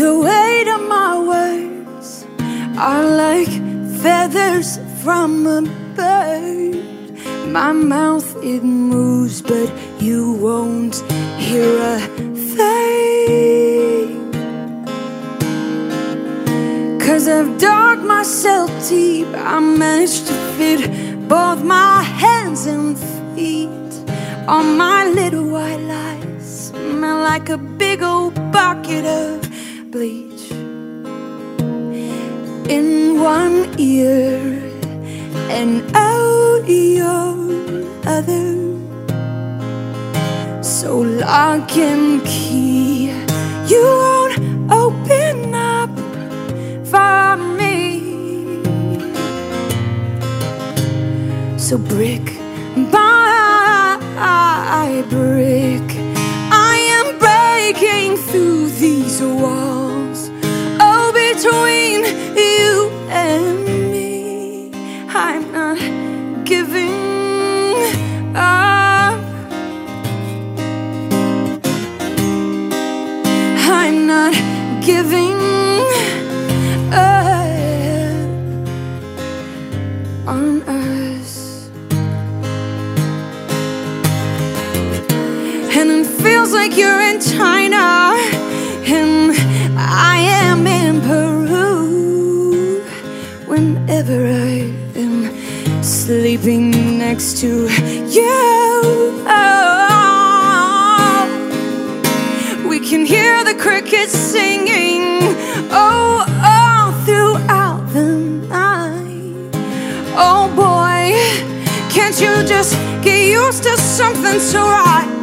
The weight of my words are like feathers from a bird. My mouth it moves, but you won't hear a thing. Cause I've dug myself deep, I managed to fit both my hands and feet on my little white lies. Like a big old bucket of bleach in one ear and out your other. So lock and key, you won't open up for me. So brick by brick, I am breaking through these walls. Like you're in China, and I am in Peru. Whenever I am sleeping next to you, oh, we can hear the crickets singing. Oh, all throughout the night. Oh boy, can't you just get used to something so right?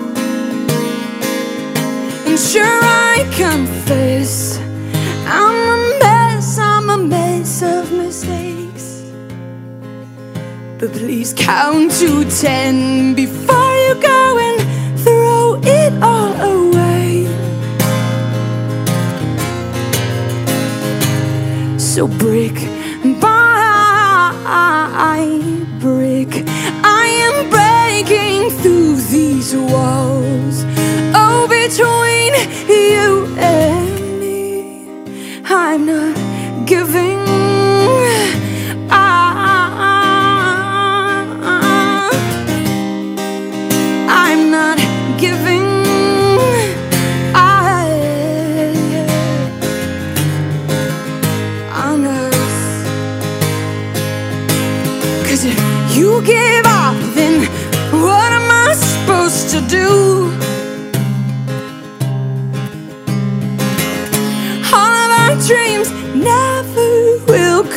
And sure, I confess, I'm a mess, I'm a mess of mistakes. But please count to ten before you go and throw it all away. So brick you and me, I'm not giving. I'm not giving. On if you give up, then what am I supposed to do?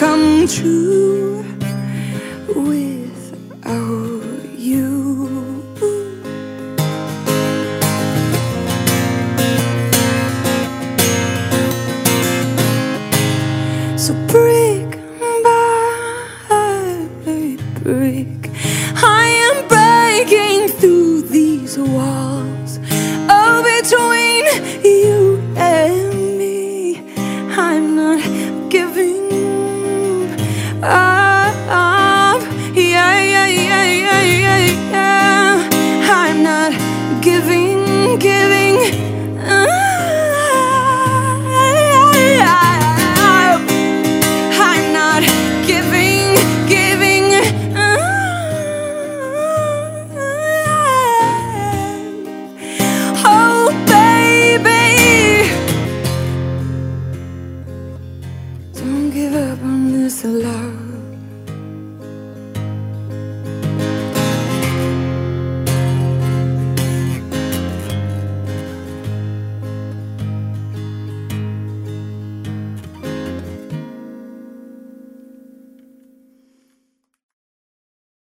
Come true without you. So brick by brick, I